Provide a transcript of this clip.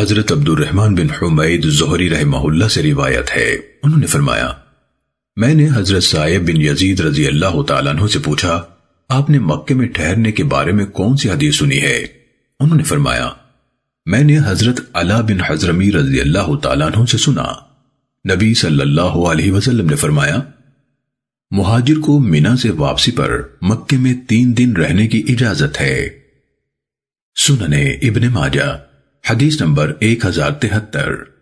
حضرت عبد الرحمن بن حمید زہری رحمہ اللہ سے روایت ہے۔ انہوں نے فرمایا، میں نے حضرت صاحب بن یزید رضی اللہ تعالیٰ عنہ سے پوچھا، آپ نے مکے میں ٹھہرنے کے بارے میں کون سی حدیث سنی ہے؟ انہوں نے فرمایا، میں نے حضرت علا بن حضرمی رضی اللہ تعالیٰ عنہ سے سنا۔ نبی صلی اللہ علیہ وسلم نے فرمایا، مہاجر کو مینا سے واپسی پر مکے میں تین دن رہنے کی اجازت ہے۔ سننے ابن ماجہ۔ حدیث نمبر ایک ہزار تہتر۔